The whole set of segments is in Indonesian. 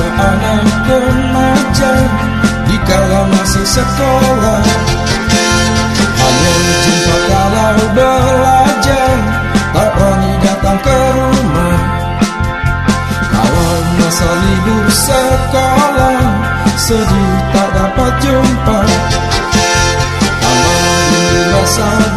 Anak remaja Dikala masih sekolah. Hanya jumpa kalau belajar Tak berani datang ke rumah. Kalau masa libur sekolah Sedih tak dapat jumpa. Tambah rasa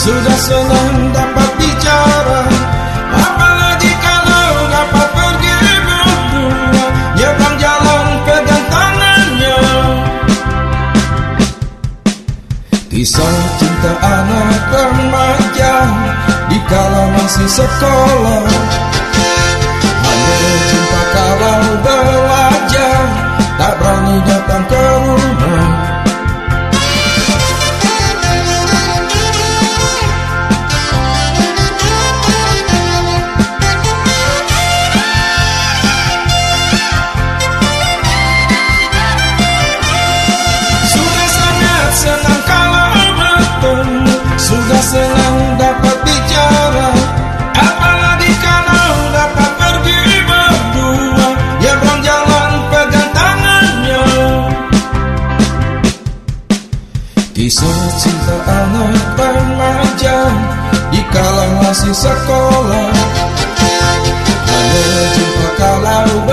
sudah senang dapat bicara. Apalagi kalau dapat pergi berdua. Nyebrang jalan pegang tangannya. Kisah cinta anak remaja Dikala masih sekolah Hanya cinta kalau belajar Tak berani datang ke rumah Kisah cinta anak remaja Di kalang masih sekolah. Hanya jumpa kalau